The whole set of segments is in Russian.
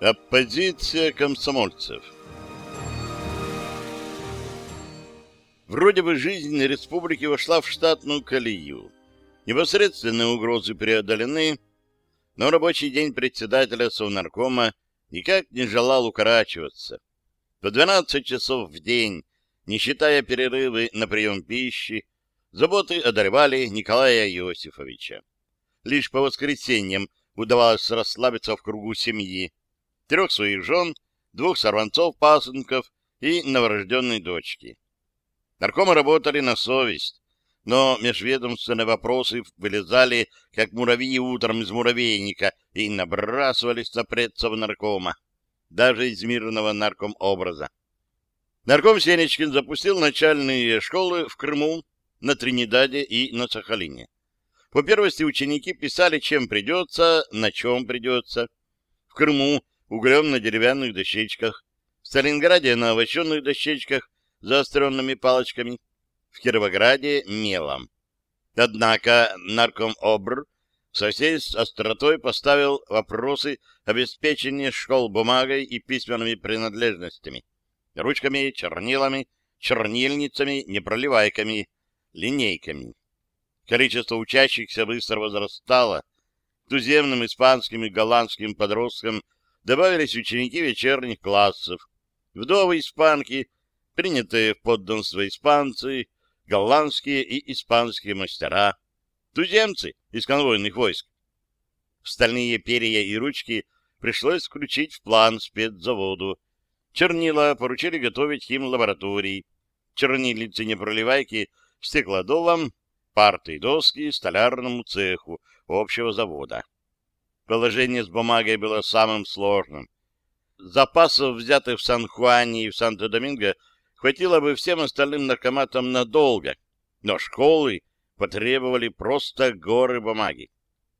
Оппозиция комсомольцев Вроде бы жизнь республики вошла в штатную колею. Непосредственные угрозы преодолены, но рабочий день председателя Совнаркома никак не желал укорачиваться. По 12 часов в день, не считая перерывы на прием пищи, заботы одолевали Николая Иосифовича. Лишь по воскресеньям удавалось расслабиться в кругу семьи, трех своих жен, двух сорванцов-пасынков и новорожденной дочки. Наркомы работали на совесть, но межведомственные вопросы вылезали, как муравьи утром из муравейника, и набрасывались на предцев наркома, даже из мирного наркомобраза. Нарком Сенечкин запустил начальные школы в Крыму, на Тринидаде и на Сахалине. По первости ученики писали, чем придется, на чем придется. В Крыму углем на деревянных дощечках, в Сталинграде на овощенных дощечках заостренными палочками, в Кировограде мелом. Однако нарком ОБР со всей остротой поставил вопросы обеспечения школ бумагой и письменными принадлежностями, ручками, чернилами, чернильницами, непроливайками, линейками. Количество учащихся быстро возрастало. Туземным испанским и голландским подросткам добавились ученики вечерних классов, вдовы испанки, принятые в подданство испанцы, голландские и испанские мастера, туземцы из конвойных войск. Стальные перья и ручки пришлось включить в план спецзаводу. Чернила поручили готовить химлаборатории, чернильницы непроливайки стеклодувам, парты и доски столярному цеху общего завода. Положение с бумагой было самым сложным. Запасов, взятых в Сан-Хуане и в Санто-Доминго, хватило бы всем остальным наркоматам надолго, но школы потребовали просто горы бумаги.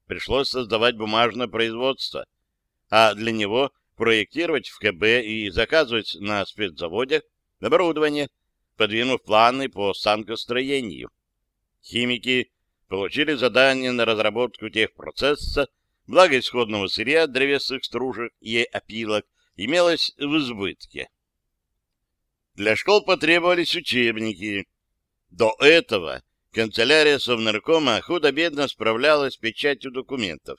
Пришлось создавать бумажное производство, а для него проектировать в КБ и заказывать на спецзаводе оборудование, подвинув планы по санкостроению. Химики получили задание на разработку техпроцесса, благо исходного сырья древесных стружек и опилок имелось в избытке. Для школ потребовались учебники. До этого канцелярия Совнаркома худо-бедно справлялась с печатью документов.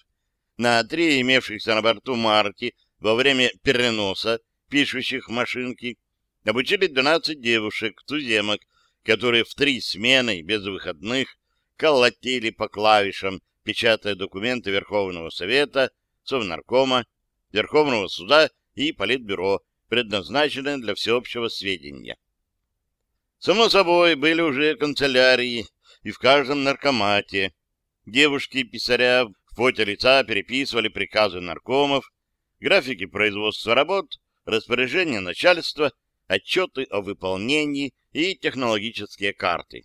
На три имевшихся на борту марки во время переноса пишущих машинки обучили 12 девушек-туземок, которые в три смены без выходных колотили по клавишам, печатая документы Верховного Совета, Совнаркома, Верховного Суда и Политбюро, предназначенные для всеобщего сведения. Само собой, были уже канцелярии и в каждом наркомате. Девушки-писаря в поте лица переписывали приказы наркомов, графики производства работ, распоряжения начальства, отчеты о выполнении и технологические карты.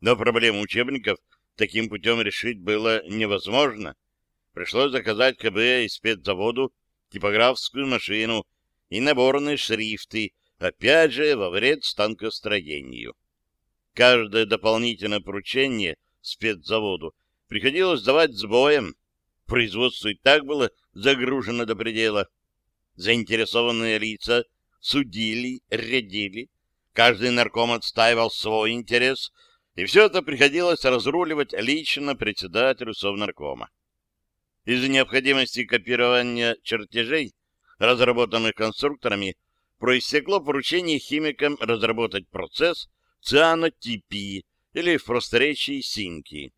Но проблему учебников таким путем решить было невозможно. Пришлось заказать КБ и спецзаводу типографскую машину и наборные шрифты, опять же, во вред станкостроению. Каждое дополнительное поручение спецзаводу приходилось давать с боем. Производство и так было загружено до предела. Заинтересованные лица судили, рядили, каждый нарком отстаивал свой интерес, и все это приходилось разруливать лично председателю Совнаркома. Из-за необходимости копирования чертежей, разработанных конструкторами, проистекло поручение химикам разработать процесс цианотипии или в просторечии синки.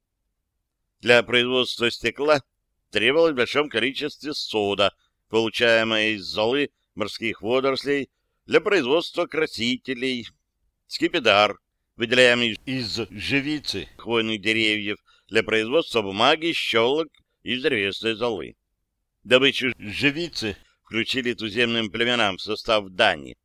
Для производства стекла требовалось в большом количестве сода, получаемая из золы морских водорослей для производства красителей, скипидар, выделяемый из живицы хвойных деревьев для производства бумаги, щелок и древесной золы. Добычу живицы включили туземным племенам в состав дани.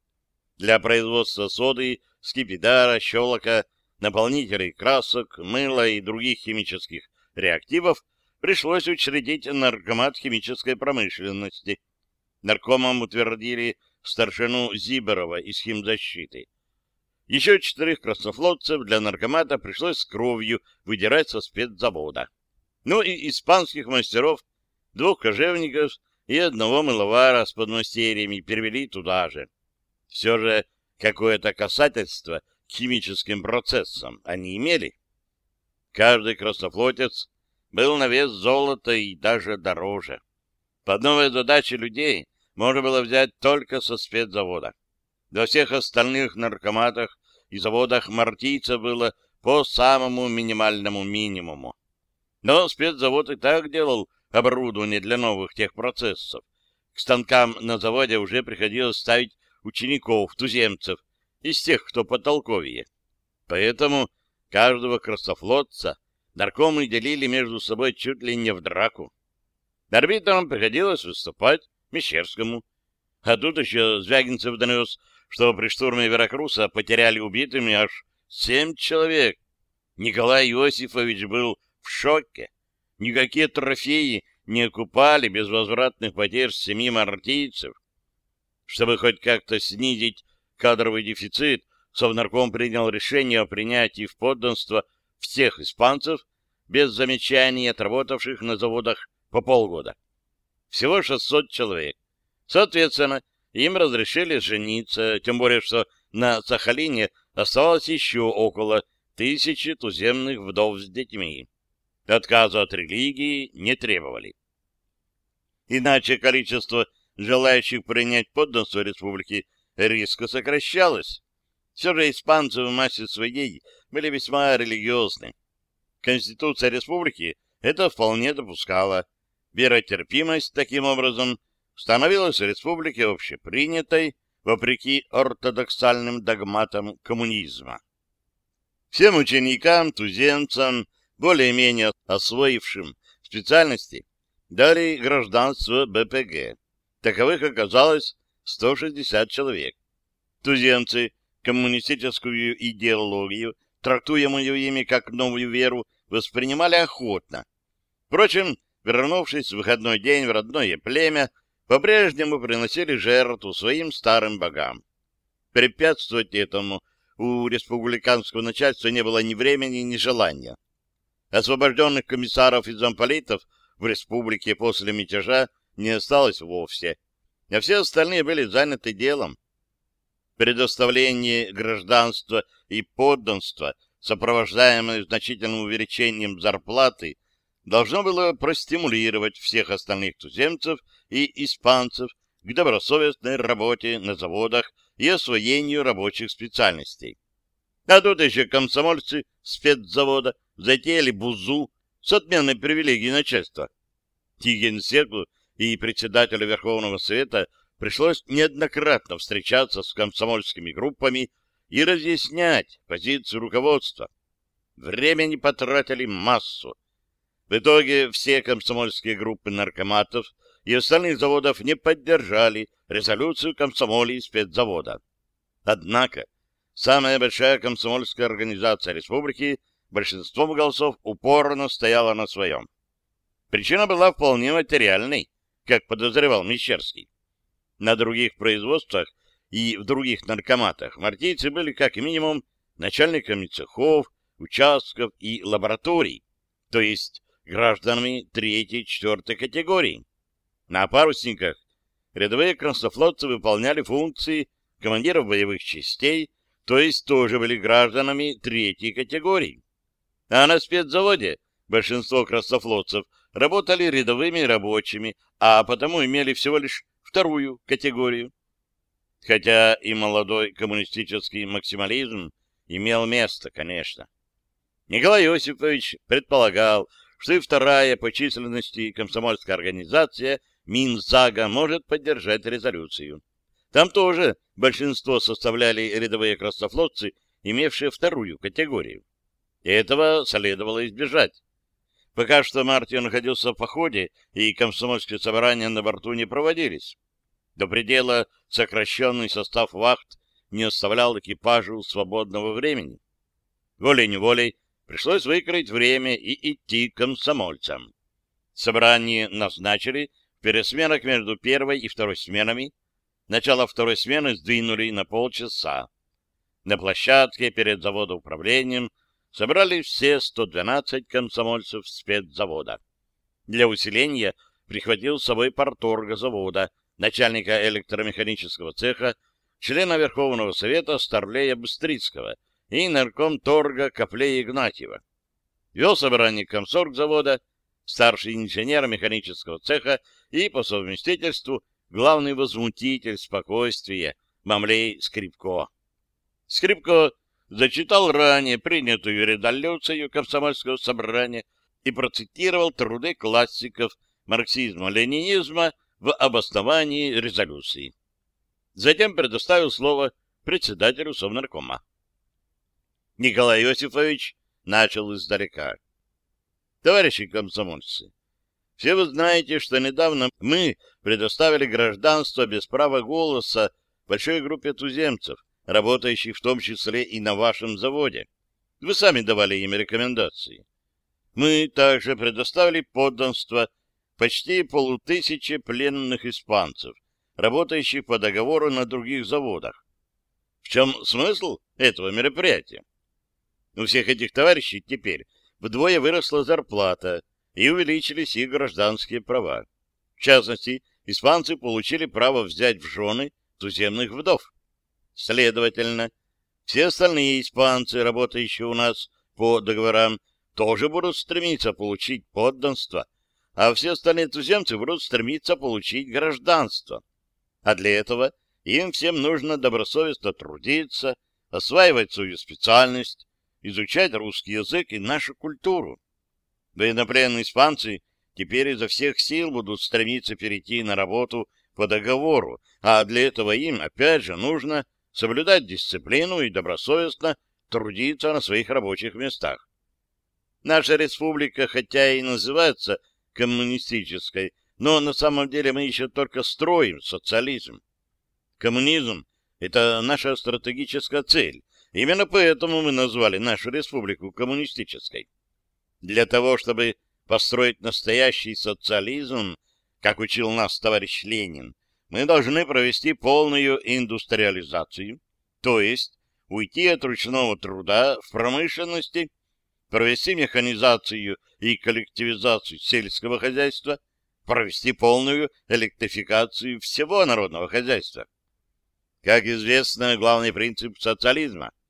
Для производства соды, скипидара, щелока, наполнителей красок, мыла и других химических реактивов пришлось учредить наркомат химической промышленности. Наркомам утвердили старшину Зиберова из химзащиты. Еще четырех краснофлотцев для наркомата пришлось с кровью выдирать со спецзавода. Ну и испанских мастеров, двух кожевников, и одного мыловара с подмастерьями перевели туда же. Все же какое-то касательство к химическим процессам они имели. Каждый краснофлотец был на вес золота и даже дороже. Под новой задачи людей можно было взять только со спецзавода. Во всех остальных наркоматах и заводах мартийца было по самому минимальному минимуму. Но спецзавод и так делал оборудование для новых техпроцессов. К станкам на заводе уже приходилось ставить учеников, туземцев, из тех, кто потолковее. Поэтому каждого красофлотца наркомы делили между собой чуть ли не в драку. Арбитрам приходилось выступать Мещерскому. А тут еще Звягинцев донес, что при штурме Веракруса потеряли убитыми аж семь человек. Николай Иосифович был в шоке. Никакие трофеи не окупали безвозвратных потерь семи мартийцев. Чтобы хоть как-то снизить кадровый дефицит, Совнарком принял решение о принятии в подданство всех испанцев, без замечаний отработавших на заводах по полгода. Всего 600 человек. Соответственно, им разрешили жениться, тем более, что на Сахалине оставалось еще около тысячи туземных вдов с детьми. Отказа от религии не требовали. Иначе количество желающих принять подданство республики резко сокращалось. Все же испанцы в массе своей были весьма религиозны. Конституция республики это вполне допускала. Веротерпимость, таким образом, становилась в республике общепринятой, вопреки ортодоксальным догматам коммунизма. Всем ученикам, туземцам, более-менее освоившим специальности, дали гражданство БПГ. Таковых оказалось 160 человек. Туземцы коммунистическую идеологию, трактуемую ими как новую веру, воспринимали охотно. Впрочем, вернувшись в выходной день в родное племя, по-прежнему приносили жертву своим старым богам. Препятствовать этому у республиканского начальства не было ни времени, ни желания. Освобожденных комиссаров и замполитов в республике после мятежа не осталось вовсе, а все остальные были заняты делом. Предоставление гражданства и подданства, сопровождаемое значительным увеличением зарплаты, должно было простимулировать всех остальных туземцев и испанцев к добросовестной работе на заводах и освоению рабочих специальностей. А тут еще комсомольцы спецзавода затеяли бузу с отменной привилегией начальства. Тигенсеку и председателю Верховного Совета пришлось неоднократно встречаться с комсомольскими группами и разъяснять позицию руководства. Времени потратили массу, в итоге все комсомольские группы наркоматов и остальных заводов не поддержали резолюцию комсомолии спецзавода. Однако самая большая комсомольская организация республики большинством голосов упорно стояла на своем. Причина была вполне материальной, как подозревал Мещерский. На других производствах и в других наркоматах мартийцы были как минимум начальниками цехов, участков и лабораторий, то есть гражданами третьей, четвертой категории. На парусниках рядовые краснофлотцы выполняли функции командиров боевых частей, то есть тоже были гражданами третьей категории. А на спецзаводе большинство краснофлотцев работали рядовыми рабочими, а потому имели всего лишь вторую категорию. Хотя и молодой коммунистический максимализм имел место, конечно. Николай Иосифович предполагал, что и вторая по численности комсомольская организация Минзага может поддержать резолюцию. Там тоже большинство составляли рядовые краснофлотцы, имевшие вторую категорию. И этого следовало избежать. Пока что Мартин находился в походе, и комсомольские собрания на борту не проводились. До предела сокращенный состав вахт не оставлял экипажу свободного времени. Волей-неволей пришлось выкроить время и идти комсомольцам. Собрание назначили в пересменах между первой и второй сменами. Начало второй смены сдвинули на полчаса. На площадке перед заводоуправлением собрали все 112 комсомольцев спецзавода. Для усиления прихватил с собой порторга завода, начальника электромеханического цеха, члена Верховного Совета Старлея Быстрицкого и нарком торга Коплея Игнатьева. Вел собрание комсорг завода, старший инженер механического цеха и, по совместительству, главный возмутитель спокойствия Мамлей Скрипко. Скрипко зачитал ранее принятую резолюцию комсомольского собрания и процитировал труды классиков марксизма-ленинизма в обосновании резолюции. Затем предоставил слово председателю Совнаркома. Николай Иосифович начал издалека. Товарищи комсомольцы, все вы знаете, что недавно мы предоставили гражданство без права голоса большой группе туземцев, работающих в том числе и на вашем заводе. Вы сами давали им рекомендации. Мы также предоставили подданство почти полутысячи пленных испанцев, работающих по договору на других заводах. В чем смысл этого мероприятия? У всех этих товарищей теперь вдвое выросла зарплата и увеличились их гражданские права. В частности, испанцы получили право взять в жены туземных вдов. Следовательно, все остальные испанцы, работающие у нас по договорам, тоже будут стремиться получить подданство, а все остальные туземцы будут стремиться получить гражданство. А для этого им всем нужно добросовестно трудиться, осваивать свою специальность, изучать русский язык и нашу культуру. Военнопленные испанцы теперь изо всех сил будут стремиться перейти на работу по договору, а для этого им, опять же, нужно соблюдать дисциплину и добросовестно трудиться на своих рабочих местах. Наша республика, хотя и называется коммунистической, но на самом деле мы еще только строим социализм. Коммунизм — это наша стратегическая цель. Именно поэтому мы назвали нашу республику коммунистической. Для того, чтобы построить настоящий социализм, как учил нас товарищ Ленин, мы должны провести полную индустриализацию, то есть уйти от ручного труда в промышленности, провести механизацию и коллективизацию сельского хозяйства, провести полную электрификацию всего народного хозяйства. Как известно, главный принцип социализма —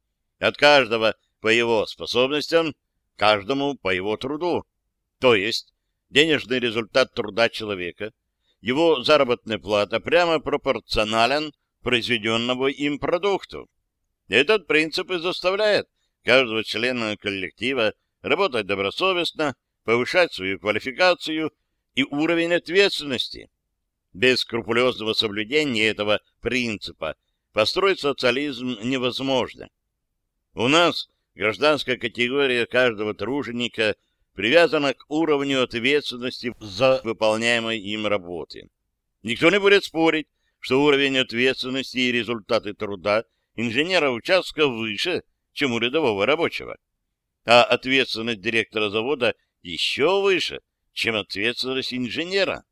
от каждого по его способностям, каждому по его труду, то есть денежный результат труда человека, его заработная плата прямо пропорционален произведенному им продукту. Этот принцип и заставляет каждого члена коллектива работать добросовестно, повышать свою квалификацию и уровень ответственности. Без скрупулезного соблюдения этого принципа построить социализм невозможно. У нас гражданская категория каждого труженика привязана к уровню ответственности за выполняемой им работы. Никто не будет спорить, что уровень ответственности и результаты труда инженера участка выше, чем у рядового рабочего. А ответственность директора завода еще выше, чем ответственность инженера.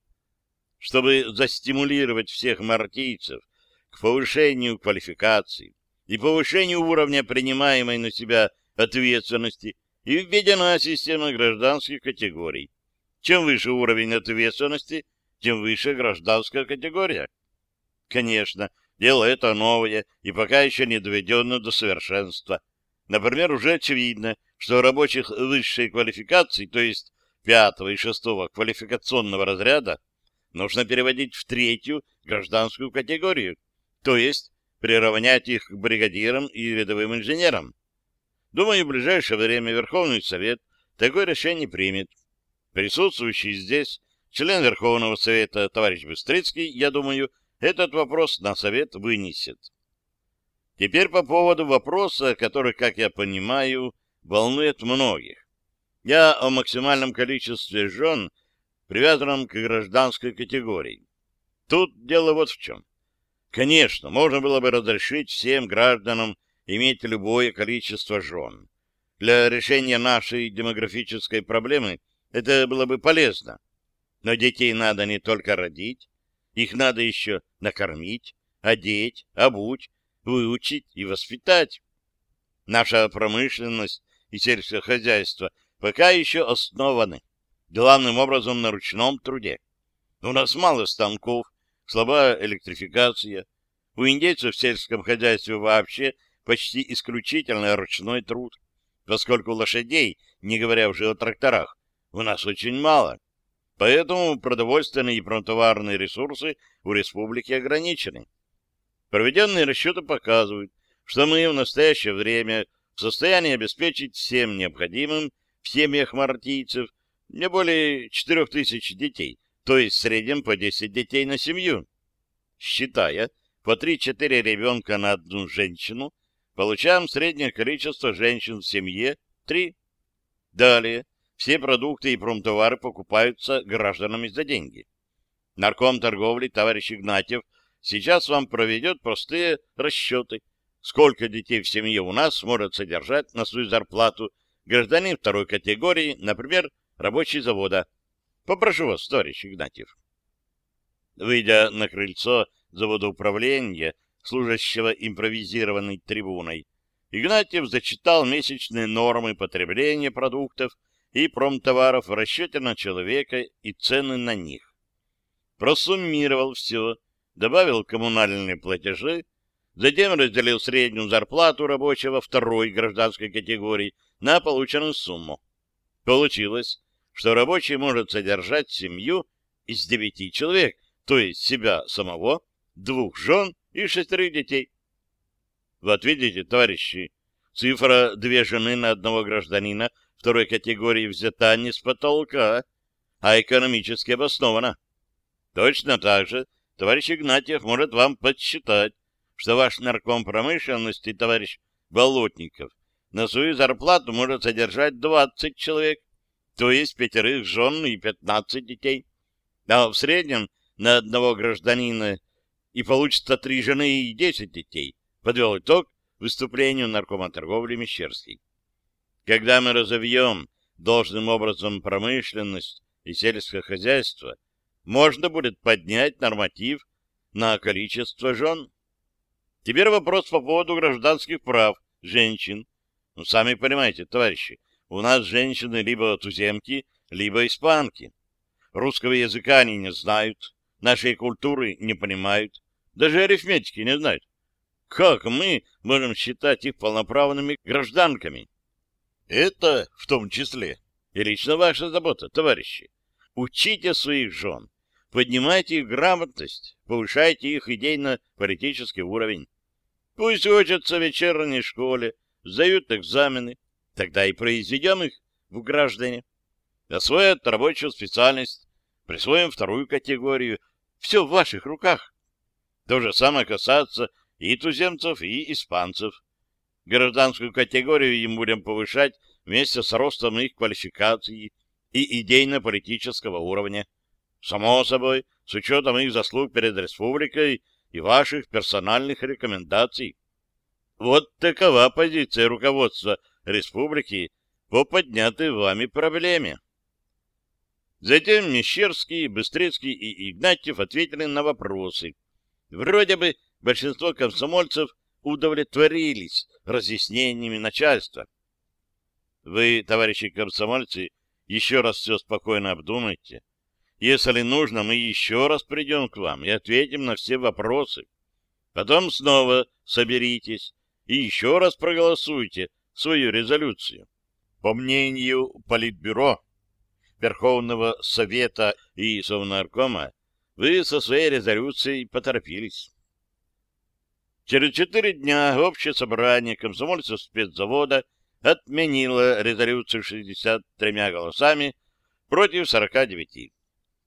Чтобы застимулировать всех мартийцев к повышению квалификации и повышению уровня принимаемой на себя ответственности, и введена система гражданских категорий. Чем выше уровень ответственности, тем выше гражданская категория. Конечно, дело это новое и пока еще не доведено до совершенства. Например, уже очевидно, что рабочих высшей квалификации, то есть пятого и шестого квалификационного разряда, нужно переводить в третью гражданскую категорию, то есть приравнять их к бригадирам и рядовым инженерам. Думаю, в ближайшее время Верховный Совет такое решение примет. Присутствующий здесь член Верховного Совета товарищ Быстрицкий, я думаю, этот вопрос на Совет вынесет. Теперь по поводу вопроса, который, как я понимаю, волнует многих. Я о максимальном количестве жен, привязанном к гражданской категории. Тут дело вот в чем. Конечно, можно было бы разрешить всем гражданам иметь любое количество жен. Для решения нашей демографической проблемы это было бы полезно. Но детей надо не только родить, их надо еще накормить, одеть, обуть, выучить и воспитать. Наша промышленность и сельское хозяйство пока еще основаны главным образом на ручном труде. У нас мало станков, слабая электрификация. У индейцев в сельском хозяйстве вообще почти исключительно ручной труд, поскольку лошадей, не говоря уже о тракторах, у нас очень мало. Поэтому продовольственные и промтоварные ресурсы у республики ограничены. Проведенные расчеты показывают, что мы в настоящее время в состоянии обеспечить всем необходимым в семьях мартийцев не более 4000 детей, то есть в среднем по 10 детей на семью. Считая по 3-4 ребенка на одну женщину, получаем среднее количество женщин в семье 3. Далее, все продукты и промтовары покупаются гражданами за деньги. Нарком торговли товарищ Игнатьев сейчас вам проведет простые расчеты, сколько детей в семье у нас может содержать на свою зарплату гражданин второй категории, например, рабочий завода. Попрошу вас, товарищ Игнатьев. Выйдя на крыльцо завода управления, служащего импровизированной трибуной, Игнатьев зачитал месячные нормы потребления продуктов и промтоваров в расчете на человека и цены на них. Просуммировал все, добавил коммунальные платежи, затем разделил среднюю зарплату рабочего второй гражданской категории на полученную сумму. Получилось, что рабочий может содержать семью из девяти человек, то есть себя самого, двух жен и шестерых детей. Вот видите, товарищи, цифра две жены на одного гражданина второй категории взята не с потолка, а экономически обоснована. Точно так же товарищ Игнатьев может вам подсчитать, что ваш нарком промышленности, товарищ Болотников, на свою зарплату может содержать 20 человек, то есть пятерых жен и 15 детей. А в среднем на одного гражданина и получится три жены и 10 детей, подвел итог выступлению наркома торговли Мещерский. Когда мы разовьем должным образом промышленность и сельское хозяйство, можно будет поднять норматив на количество жен. Теперь вопрос по поводу гражданских прав женщин. Ну, сами понимаете, товарищи, у нас женщины либо туземки, либо испанки. Русского языка они не знают, нашей культуры не понимают, даже арифметики не знают. Как мы можем считать их полноправными гражданками? Это в том числе и лично ваша забота, товарищи. Учите своих жен, поднимайте их грамотность, повышайте их идейно-политический уровень. Пусть учатся в вечерней школе, сдают экзамены, тогда и произведем их в граждане. Освоят рабочую специальность, присвоим вторую категорию. Все в ваших руках. То же самое касается и туземцев, и испанцев. Гражданскую категорию им будем повышать вместе с ростом их квалификации и идейно-политического уровня. Само собой, с учетом их заслуг перед республикой и ваших персональных рекомендаций. Вот такова позиция руководства республики по поднятой вами проблеме. Затем Мещерский, Быстрецкий и Игнатьев ответили на вопросы. Вроде бы большинство комсомольцев удовлетворились разъяснениями начальства. Вы, товарищи комсомольцы, еще раз все спокойно обдумайте. Если нужно, мы еще раз придем к вам и ответим на все вопросы. Потом снова соберитесь и еще раз проголосуйте свою резолюцию. По мнению Политбюро, Верховного Совета и Совнаркома, вы со своей резолюцией поторопились. Через четыре дня общее собрание комсомольцев спецзавода отменило резолюцию 63 голосами против 49.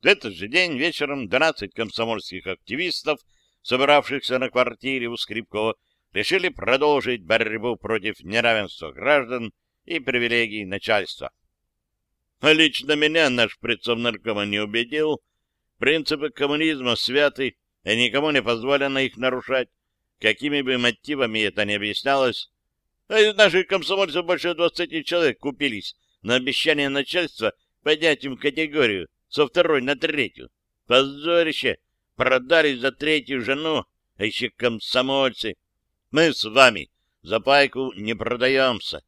В этот же день вечером 12 комсомольских активистов, собравшихся на квартире у Скрипко, решили продолжить борьбу против неравенства граждан и привилегий начальства. А лично меня наш предсовнаркома не убедил. Принципы коммунизма святы, и никому не позволено их нарушать какими бы мотивами это ни объяснялось. А из наших комсомольцев больше двадцати человек купились на обещание начальства поднять им категорию со второй на третью. Позорище! Продали за третью жену, а еще комсомольцы. Мы с вами за пайку не продаемся,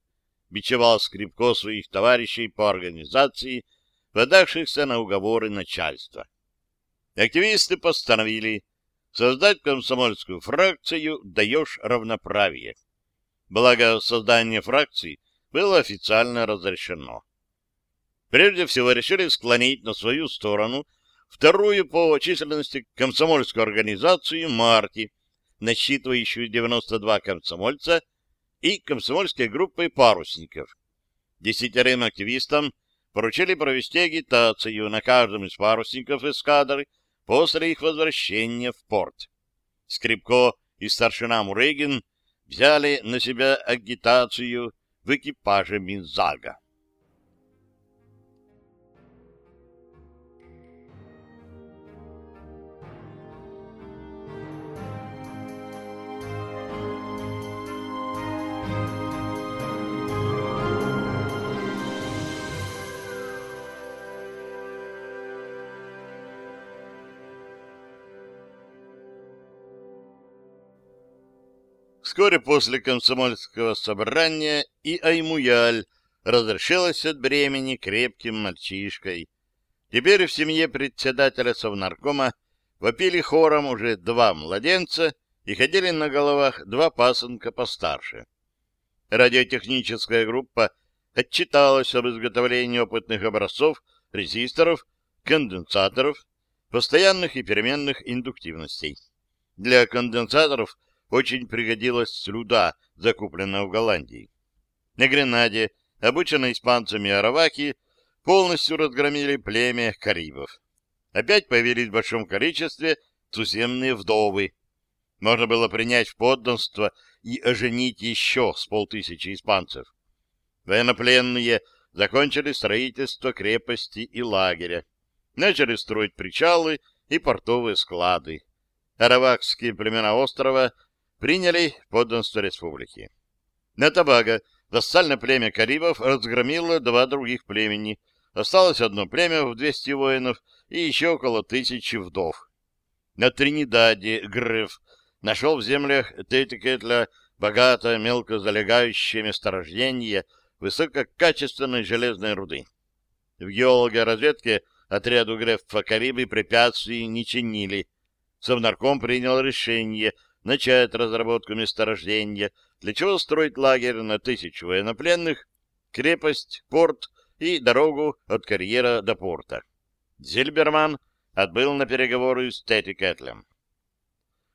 бичевал Скрипко своих товарищей по организации, подавшихся на уговоры начальства. активисты постановили создать комсомольскую фракцию «Даешь равноправие». Благо, создание фракции было официально разрешено. Прежде всего решили склонить на свою сторону вторую по численности комсомольскую организацию «Марти», насчитывающую 92 комсомольца, и комсомольской группой парусников. Десятерым активистам поручили провести агитацию на каждом из парусников эскадры после их возвращения в порт. Скрипко и старшина Мурегин взяли на себя агитацию в экипаже Минзага. Вскоре после комсомольского собрания и Аймуяль разрешилась от бремени крепким мальчишкой. Теперь в семье председателя Совнаркома вопили хором уже два младенца и ходили на головах два пасынка постарше. Радиотехническая группа отчиталась об изготовлении опытных образцов резисторов, конденсаторов, постоянных и переменных индуктивностей. Для конденсаторов очень пригодилась слюда, закупленная в Голландии. На Гренаде, обученные испанцами араваки, полностью разгромили племя карибов. Опять появились в большом количестве туземные вдовы. Можно было принять в подданство и оженить еще с полтысячи испанцев. Военнопленные закончили строительство крепости и лагеря. Начали строить причалы и портовые склады. Аравакские племена острова приняли подданство республики. На Табаго вассальное племя Карибов разгромило два других племени. Осталось одно племя в 200 воинов и еще около тысячи вдов. На Тринидаде Греф нашел в землях Тетикетля богато мелко залегающее месторождение высококачественной железной руды. В геологоразведке отряду Грефа Карибы препятствий не чинили. Совнарком принял решение начать разработку месторождения, для чего строить лагерь на тысячу военнопленных, крепость, порт и дорогу от карьера до порта. Зильберман отбыл на переговоры с Тетти Кэтлем.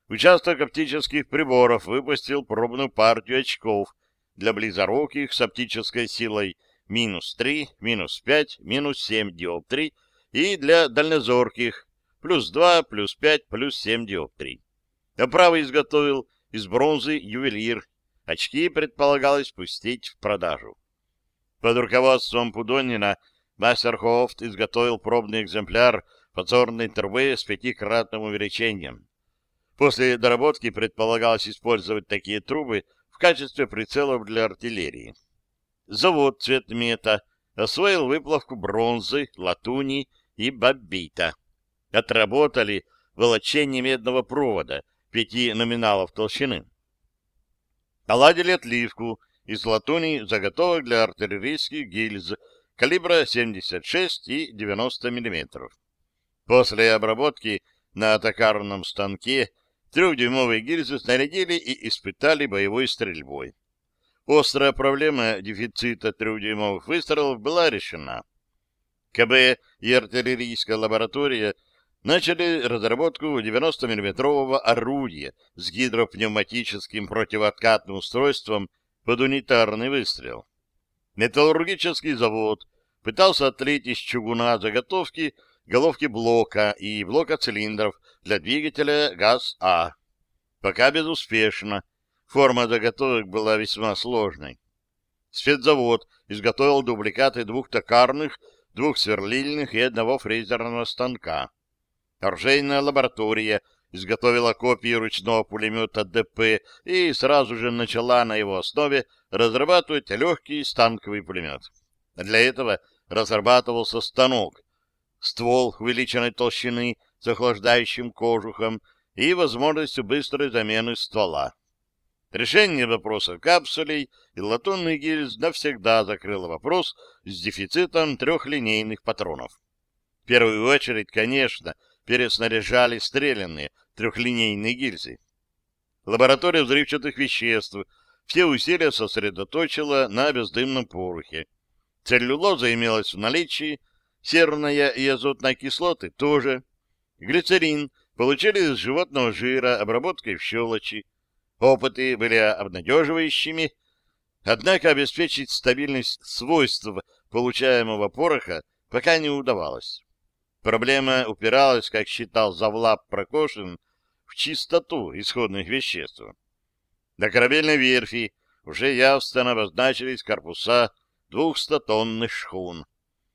Участок оптических приборов выпустил пробную партию очков для близоруких с оптической силой минус 3, минус 5, минус 7 диоптрий и для дальнозорких плюс 2, плюс 5, плюс 7 диоптрий. Оправы изготовил из бронзы ювелир. Очки предполагалось пустить в продажу. Под руководством Пудонина Мастерхофт изготовил пробный экземпляр подзорной трубы с пятикратным увеличением. После доработки предполагалось использовать такие трубы в качестве прицелов для артиллерии. Завод Цветмета освоил выплавку бронзы, латуни и бобита. Отработали волочение медного провода пяти номиналов толщины. Наладили отливку из латуни заготовок для артиллерийских гильз калибра 76 и 90 мм. После обработки на токарном станке трехдюймовые гильзы снарядили и испытали боевой стрельбой. Острая проблема дефицита трехдюймовых выстрелов была решена. КБ и артиллерийская лаборатория – начали разработку 90-мм орудия с гидропневматическим противооткатным устройством под унитарный выстрел. Металлургический завод пытался отлить из чугуна заготовки головки блока и блока цилиндров для двигателя ГАЗ-А. Пока безуспешно. Форма заготовок была весьма сложной. Спецзавод изготовил дубликаты двух токарных, двух сверлильных и одного фрезерного станка. Оружейная лаборатория изготовила копии ручного пулемета ДП и сразу же начала на его основе разрабатывать легкий станковый пулемет. Для этого разрабатывался станок, ствол увеличенной толщины с охлаждающим кожухом и возможностью быстрой замены ствола. Решение вопроса капсулей и латунных гильз навсегда закрыло вопрос с дефицитом трехлинейных патронов. В первую очередь, конечно, переснаряжали стрелянные трехлинейные гильзы. Лаборатория взрывчатых веществ все усилия сосредоточила на бездымном порохе. Целлюлоза имелась в наличии, серная и азотная кислоты тоже. Глицерин получили из животного жира обработкой в щелочи. Опыты были обнадеживающими, однако обеспечить стабильность свойств получаемого пороха пока не удавалось. Проблема упиралась, как считал Завлап Прокошин, в чистоту исходных веществ. На корабельной верфи уже явственно обозначились корпуса двухстотонных шхун.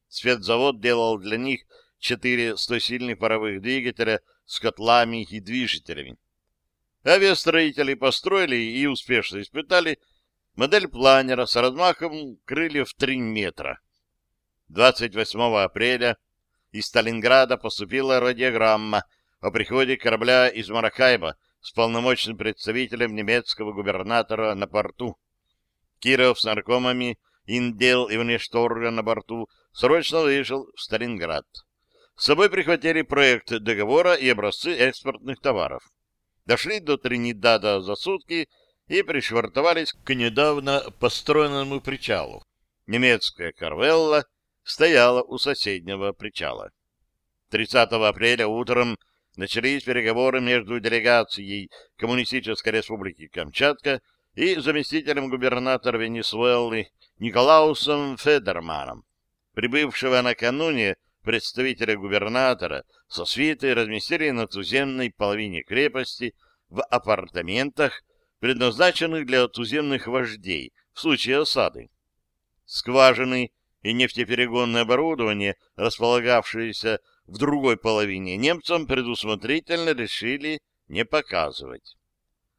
Спецзавод делал для них четыре стосильных паровых двигателя с котлами и движителями. Авиастроители построили и успешно испытали модель планера с размахом крыльев 3 метра. 28 апреля из Сталинграда поступила радиограмма о приходе корабля из Маракайба с полномочным представителем немецкого губернатора на порту. Киров с наркомами, Индел и внешторга на борту срочно вышел в Сталинград. С собой прихватили проект договора и образцы экспортных товаров. Дошли до Тринидада за сутки и пришвартовались к недавно построенному причалу. Немецкая «Карвелла» стояла у соседнего причала. 30 апреля утром начались переговоры между делегацией Коммунистической Республики Камчатка и заместителем губернатора Венесуэлы Николаусом Федерманом. Прибывшего накануне представителя губернатора со свитой разместили на туземной половине крепости в апартаментах, предназначенных для туземных вождей в случае осады. Скважины и нефтеперегонное оборудование, располагавшееся в другой половине, немцам предусмотрительно решили не показывать.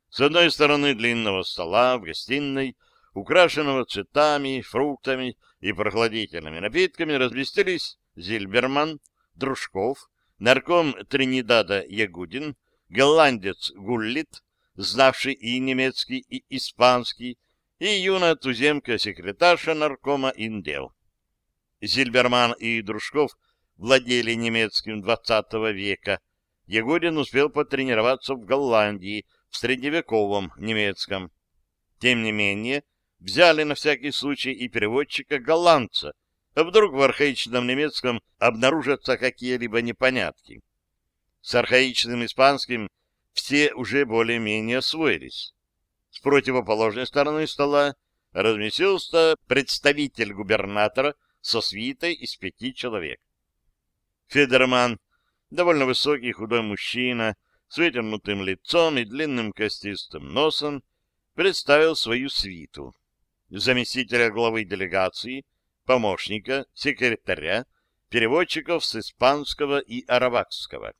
С одной стороны длинного стола в гостиной, украшенного цветами, фруктами и прохладительными напитками, разместились Зильберман, Дружков, нарком Тринидада Ягудин, голландец Гуллит, знавший и немецкий, и испанский, и юная туземка-секретарша наркома Индел. Зильберман и Дружков владели немецким XX века. Ягудин успел потренироваться в Голландии в средневековом немецком. Тем не менее, взяли на всякий случай и переводчика-голландца, а вдруг в архаичном немецком обнаружатся какие-либо непонятки. С архаичным испанским все уже более-менее освоились. С противоположной стороны стола разместился представитель губернатора со свитой из пяти человек. Федерман, довольно высокий худой мужчина, с вытянутым лицом и длинным костистым носом, представил свою свиту. Заместителя главы делегации, помощника, секретаря, переводчиков с испанского и аравакского.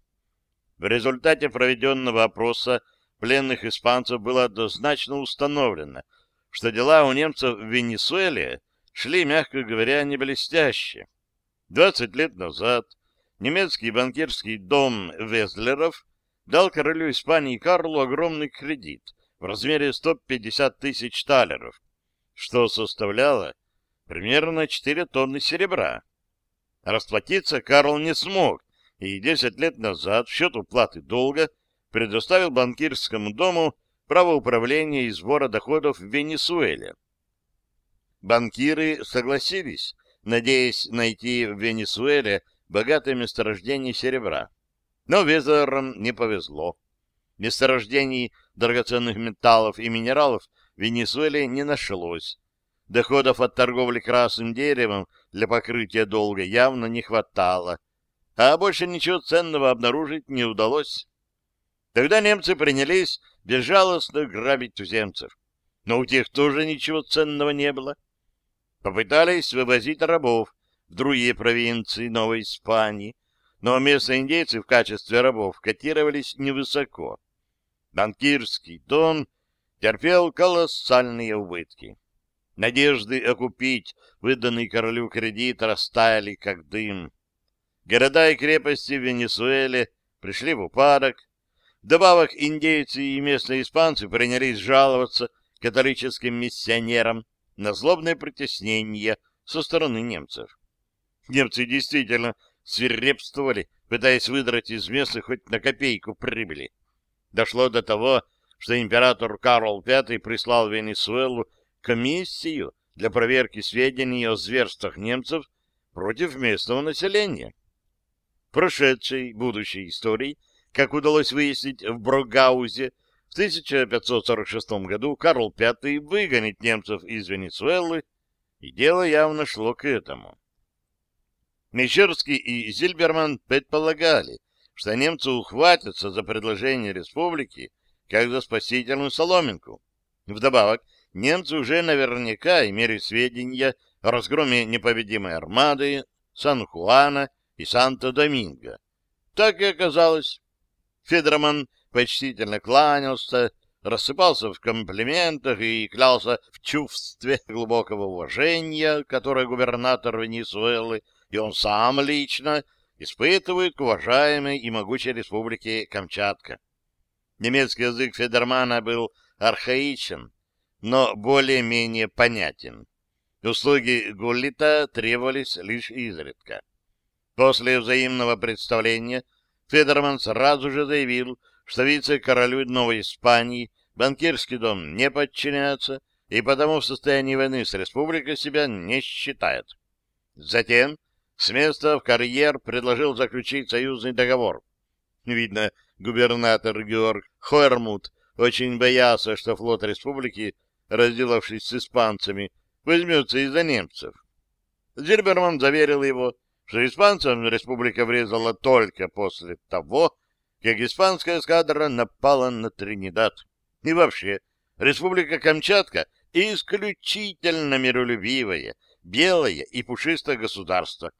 В результате проведенного опроса пленных испанцев было однозначно установлено, что дела у немцев в Венесуэле шли, мягко говоря, не блестяще. 20 лет назад немецкий банкирский дом Везлеров дал королю Испании Карлу огромный кредит в размере 150 тысяч талеров, что составляло примерно 4 тонны серебра. Расплатиться Карл не смог, и 10 лет назад в счет уплаты долга предоставил банкирскому дому право управления и сбора доходов в Венесуэле. Банкиры согласились, надеясь найти в Венесуэле богатое месторождение серебра. Но Везерам не повезло. Месторождений драгоценных металлов и минералов в Венесуэле не нашлось. Доходов от торговли красным деревом для покрытия долга явно не хватало, а больше ничего ценного обнаружить не удалось. Тогда немцы принялись безжалостно грабить туземцев. Но у тех тоже ничего ценного не было. Попытались вывозить рабов в другие провинции Новой Испании, но местные индейцы в качестве рабов котировались невысоко. Банкирский дом терпел колоссальные убытки. Надежды окупить выданный королю кредит растаяли, как дым. Города и крепости в Венесуэле пришли в упадок. Вдобавок индейцы и местные испанцы принялись жаловаться католическим миссионерам на злобное притеснение со стороны немцев. Немцы действительно свирепствовали пытаясь выдрать из местных хоть на копейку прибыли. Дошло до того, что император Карл V прислал Венесуэлу комиссию для проверки сведений о зверствах немцев против местного населения. Прошедшей будущей истории, как удалось выяснить в Брогаузе, 1546 году Карл V выгонит немцев из Венесуэлы, и дело явно шло к этому. Мещерский и Зильберман предполагали, что немцы ухватятся за предложение республики как за спасительную соломинку. Вдобавок, немцы уже наверняка имели сведения о разгроме непобедимой армады Сан-Хуана и Санто-Доминго. Так и оказалось. Федерман почтительно кланялся, рассыпался в комплиментах и клялся в чувстве глубокого уважения, которое губернатор Венесуэлы и он сам лично испытывает к уважаемой и могучей республике Камчатка. Немецкий язык Федермана был архаичен, но более-менее понятен. Услуги Гуллита требовались лишь изредка. После взаимного представления Федерман сразу же заявил, что вице-королю Новой Испании банкирский дом не подчиняется и потому в состоянии войны с республикой себя не считает. Затем с места в карьер предложил заключить союзный договор. Видно, губернатор Георг Хойермут очень боялся, что флот республики, разделавшись с испанцами, возьмется из-за немцев. Зильберман заверил его, что испанцам республика врезала только после того, как испанская эскадра напала на Тринидад. И вообще, республика Камчатка исключительно миролюбивое, белое и пушистое государство,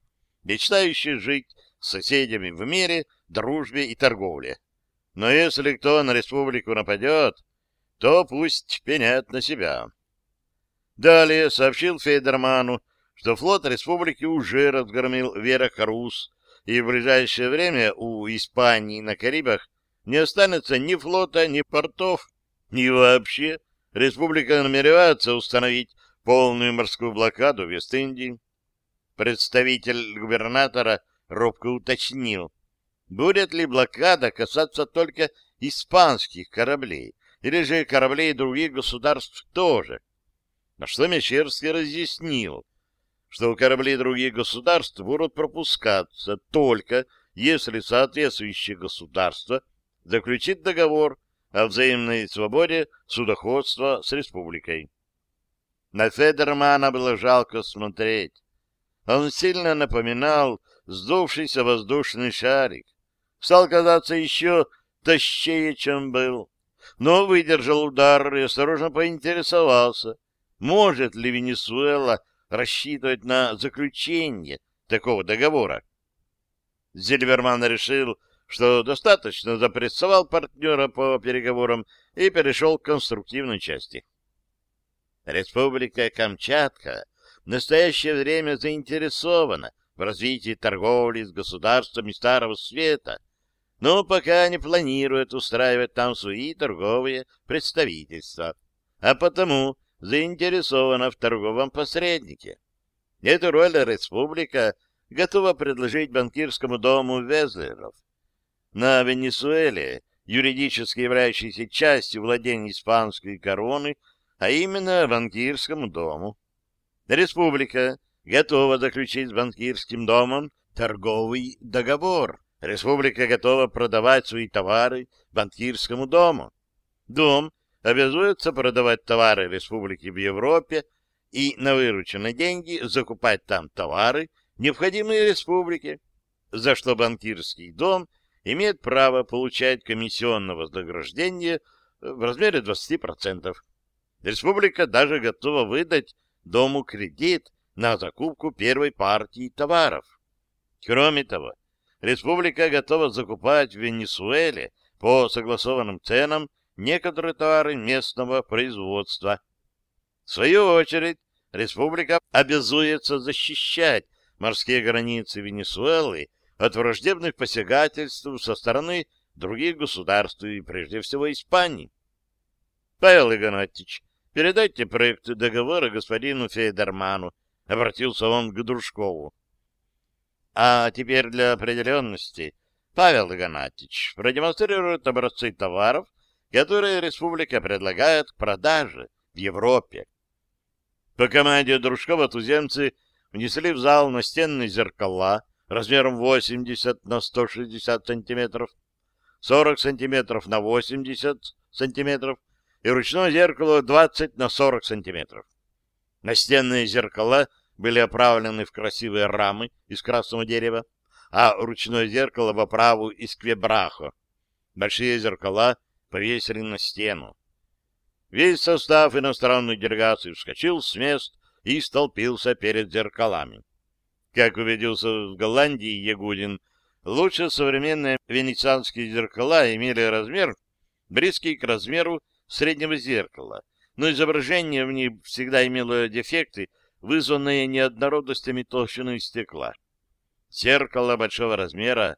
мечтающее жить с соседями в мире, дружбе и торговле. Но если кто на республику нападет, то пусть пенят на себя. Далее сообщил Фейдерману, что флот республики уже разгромил Веракрус, и в ближайшее время у Испании на Карибах не останется ни флота, ни портов, ни вообще. Республика намеревается установить полную морскую блокаду Вест-Индии. Представитель губернатора робко уточнил, будет ли блокада касаться только испанских кораблей, или же кораблей других государств тоже. На что Мещерский разъяснил, что корабли других государств будут пропускаться только если соответствующее государство заключит договор о взаимной свободе судоходства с республикой. На Федермана было жалко смотреть. Он сильно напоминал сдувшийся воздушный шарик. Стал казаться еще тащее, чем был. Но выдержал удар и осторожно поинтересовался, может ли Венесуэла рассчитывать на заключение такого договора. Зильверман решил, что достаточно запрессовал партнера по переговорам и перешел к конструктивной части. Республика Камчатка в настоящее время заинтересована в развитии торговли с государствами Старого Света, но пока не планирует устраивать там свои торговые представительства, а потому заинтересована в торговом посреднике. Эту роль республика готова предложить банкирскому дому Везлеров. На Венесуэле, юридически являющейся частью владений испанской короны, а именно банкирскому дому, Республика готова заключить с банкирским домом торговый договор. Республика готова продавать свои товары банкирскому дому. Дом обязуется продавать товары республики в Европе и на вырученные деньги закупать там товары, необходимые республике, за что банкирский дом имеет право получать комиссионное вознаграждение в размере 20%. Республика даже готова выдать дому кредит на закупку первой партии товаров. Кроме того, республика готова закупать в Венесуэле по согласованным ценам некоторые товары местного производства. В свою очередь, республика обязуется защищать морские границы Венесуэлы от враждебных посягательств со стороны других государств и прежде всего Испании. Павел Игнатьевич, Передайте проект договора господину Фейдерману. Обратился он к Дружкову. А теперь для определенности Павел Игнатьевич продемонстрирует образцы товаров, которые республика предлагает к продаже в Европе. По команде Дружкова туземцы внесли в зал настенные зеркала размером 80 на 160 сантиметров, 40 сантиметров на 80 сантиметров и ручное зеркало 20 на 40 сантиметров. Настенные зеркала были оправлены в красивые рамы из красного дерева, а ручное зеркало в оправу из квебрахо. Большие зеркала повесили на стену. Весь состав иностранной делегации вскочил с мест и столпился перед зеркалами. Как убедился в Голландии Ягудин, лучше современные венецианские зеркала имели размер, близкий к размеру среднего зеркала, но изображение в них всегда имело дефекты, вызванные неоднородностями толщины стекла. Зеркало большого размера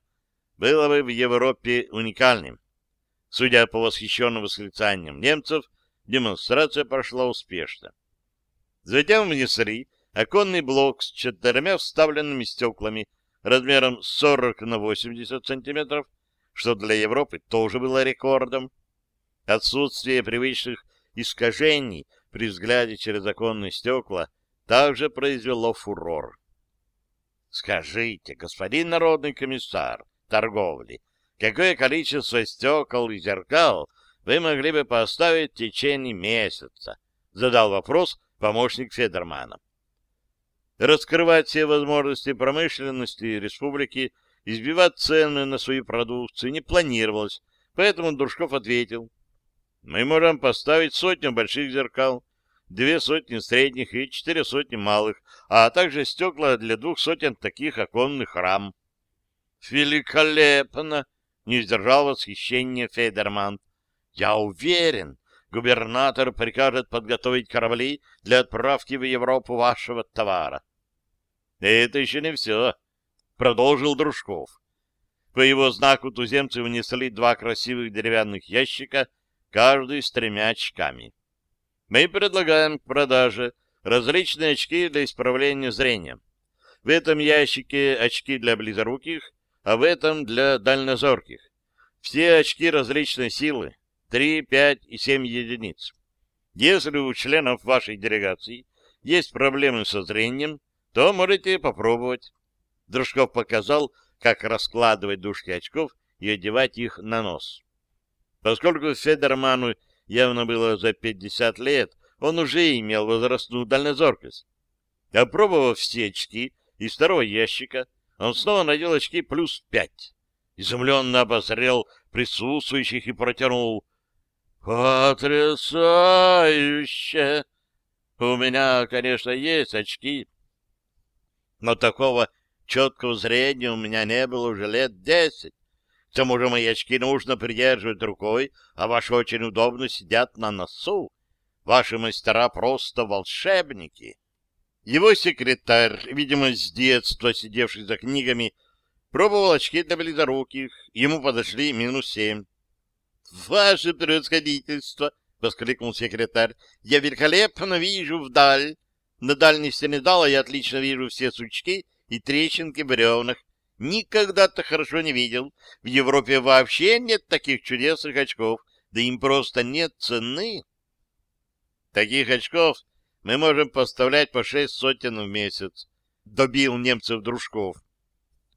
было бы в Европе уникальным. Судя по восхищенным восклицаниям немцев, демонстрация прошла успешно. Затем внесли оконный блок с четырьмя вставленными стеклами размером 40 на 80 сантиметров, что для Европы тоже было рекордом. Отсутствие привычных искажений при взгляде через оконные стекла также произвело фурор. Скажите, господин народный комиссар торговли, какое количество стекол и зеркал вы могли бы поставить в течение месяца? Задал вопрос помощник Федермана. Раскрывать все возможности промышленности республики, избивать цены на свою продукцию не планировалось, поэтому Дружков ответил. Мы можем поставить сотню больших зеркал, две сотни средних и четыре сотни малых, а также стекла для двух сотен таких оконных рам. «Великолепно!» — не сдержал восхищения Федерман. «Я уверен, губернатор прикажет подготовить корабли для отправки в Европу вашего товара». «Это еще не все», — продолжил Дружков. По его знаку туземцы внесли два красивых деревянных ящика, каждый с тремя очками. Мы предлагаем к продаже различные очки для исправления зрения. В этом ящике очки для близоруких, в этом для дальнозорких. Все очки различной силы, 3, 5 и 7 единиц. Если у членов вашей делегации есть проблемы со зрением, то можете попробовать. Дружков показал, как раскладывать дужки очков и одевать их на нос. Поскольку Федерману явно было за 50 лет, он уже имел возрастную дальнозоркость. Опробовав все очки из второго ящика, он снова надел очки плюс пять. Изумленно обозрел присутствующих и протянул. «Потрясающе! У меня, конечно, есть очки, но такого четкого зрения у меня не было уже лет десять. К тому же мои очки нужно придерживать рукой, а ваши очень удобно сидят на носу. Ваши мастера просто волшебники». Его секретарь, видимо, с детства сидевший за книгами, пробовал очки для близоруких. Ему подошли минус семь. — Ваше превосходительство! — воскликнул секретарь. — Я великолепно вижу вдаль. На дальней стене зала я отлично вижу все сучки и трещинки бревнах. Никогда-то хорошо не видел. В Европе вообще нет таких чудесных очков, да им просто нет цены. Таких очков мы можем поставлять по шесть сотен в месяц, добил немцев дружков.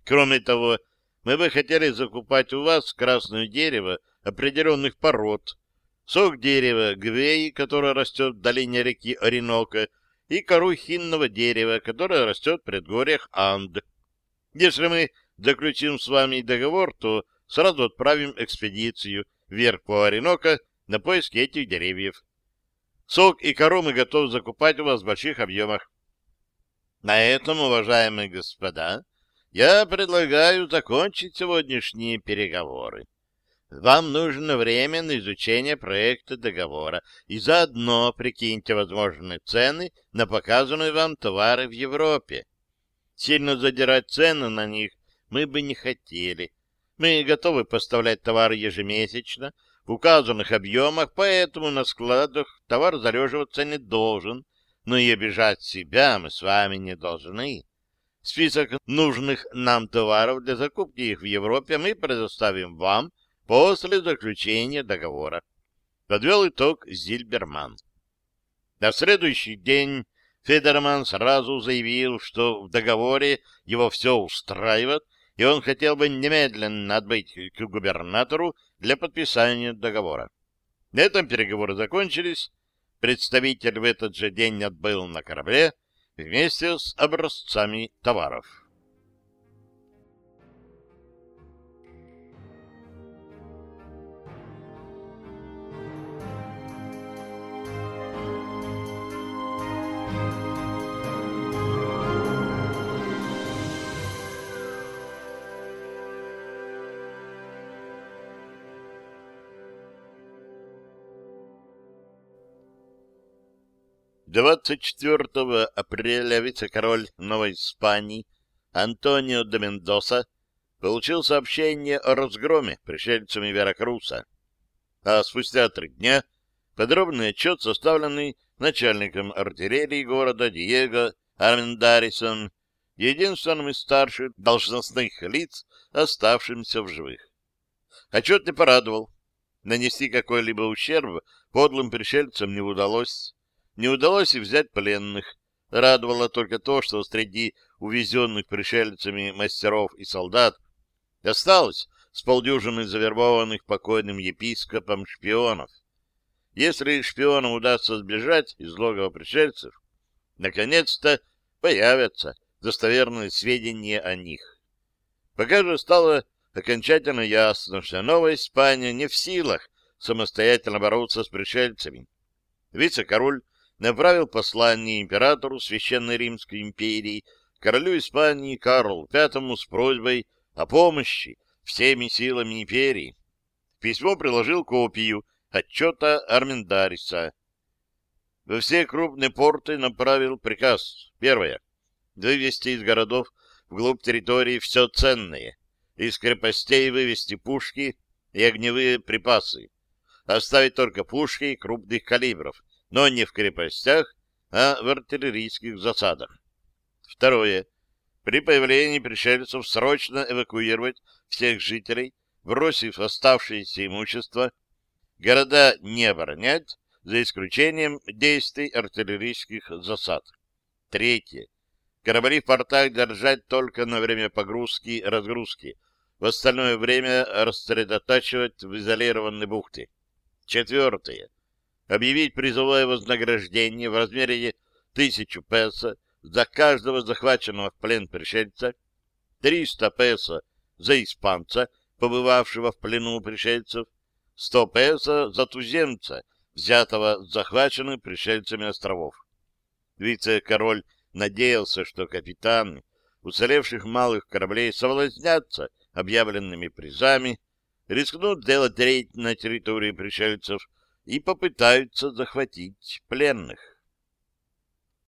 Кроме того, мы бы хотели закупать у вас красное дерево определенных пород, сок дерева гвей, которое растет в долине реки Оренока, и кору хинного дерева, которое растет в предгорьях Анд. Если мы заключим с вами договор, то сразу отправим экспедицию вверх по Оренока на поиски этих деревьев. Сок и кору мы готовы закупать у вас в больших объемах. На этом, уважаемые господа, я предлагаю закончить сегодняшние переговоры. Вам нужно время на изучение проекта договора и заодно прикиньте возможные цены на показанные вам товары в Европе. Сильно задирать цены на них мы бы не хотели. Мы готовы поставлять товары ежемесячно, в указанных объемах, поэтому на складах товар залеживаться не должен, но и обижать себя мы с вами не должны. Список нужных нам товаров для закупки их в Европе мы предоставим вам после заключения договора. Подвел итог Зильберман. На следующий день Федерман сразу заявил, что в договоре его все устраивает, и он хотел бы немедленно отбыть к губернатору для подписания договора. На этом переговоры закончились. Представитель в этот же день отбыл на корабле вместе с образцами товаров. 24 апреля вице-король Новой Испании Антонио де Мендоса получил сообщение о разгроме пришельцами Веракруса, а спустя три дня подробный отчет, составленный начальником артиллерии города Диего Армендарисом, единственным из старших должностных лиц, оставшимся в живых. Отчет не порадовал. Нанести какой-либо ущерб подлым пришельцам не удалось. Не удалось и взять пленных. Радовало только то, что среди увезенных пришельцами мастеров и солдат осталось с полдюжины завербованных покойным епископом шпионов. Если шпионам удастся сбежать из логова пришельцев, наконец-то появятся достоверные сведения о них. Пока же стало окончательно ясно, что Новая Испания не в силах самостоятельно бороться с пришельцами. Вице-король направил послание императору Священной Римской империи, королю Испании Карлу V с просьбой о помощи всеми силами империи. Письмо приложил копию отчета Армендариса. Во все крупные порты направил приказ. Первое. Вывести из городов вглубь территории все ценное. Из крепостей вывести пушки и огневые припасы. Оставить только пушки крупных калибров, но не в крепостях, а в артиллерийских засадах. Второе. При появлении пришельцев срочно эвакуировать всех жителей, бросив оставшееся имущество, города не оборонять, за исключением действий артиллерийских засад. Третье. Корабли в портах держать только на время погрузки и разгрузки, в остальное время рассредотачивать в изолированные бухты. Четвертое объявить призовое вознаграждение в размере тысячу песо за каждого захваченного в плен пришельца, 300 песо за испанца, побывавшего в плену пришельцев, 100 песо за туземца, взятого с захваченных пришельцами островов. Вице-король надеялся, что капитаны уцелевших малых кораблей совластнятся объявленными призами, рискнут делать рейд на территории пришельцев и попытаются захватить пленных.